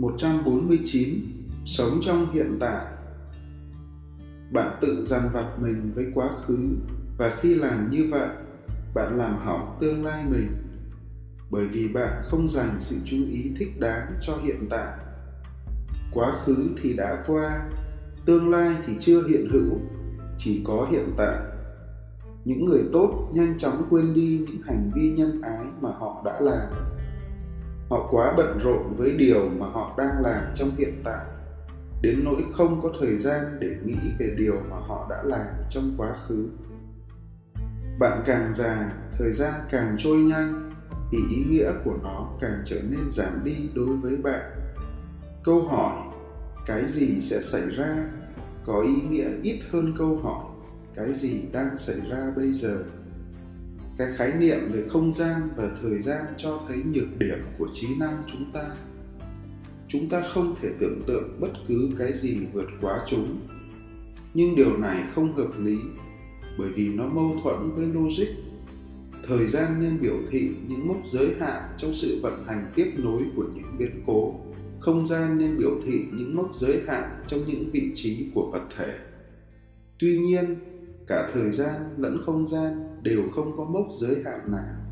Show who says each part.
Speaker 1: 149 Sống trong hiện tại Bạn tự dằn vặt mình với quá khứ và khi làm như vậy, bạn làm hỏng tương lai mình bởi vì bạn không dành sự chú ý thích đáng cho hiện tại. Quá khứ thì đã qua, tương lai thì chưa hiện hữu, chỉ có hiện tại. Những người tốt nhanh chóng quên đi những hành vi nhân ái mà họ đã làm họ quá bận rộn với điều mà họ đang làm trong hiện tại, đến nỗi không có thời gian để nghĩ về điều mà họ đã làm trong quá khứ. Bạn càng già, thời gian càng trôi nhanh, thì ý nghĩa của nó càng trở nên giảm đi đối với bạn. Câu hỏi, cái gì sẽ xảy ra? có ý nghĩa ít hơn câu hỏi, cái gì đang xảy ra bây giờ? Cái khái niệm về không gian và thời gian cho thấy nhược điểm của trí năng chúng ta. Chúng ta không thể tưởng tượng bất cứ cái gì vượt quá chúng. Nhưng điều này không hợp lý, bởi vì nó mâu thuẫn với logic. Thời gian nên biểu thị những mốc giới hạn trong sự vận hành tiếp nối của những biến cố. Không gian nên biểu thị những mốc giới hạn trong những vị trí của vật thể. Tuy nhiên cả thời gian lẫn không gian đều không có mốc giới hạn nào.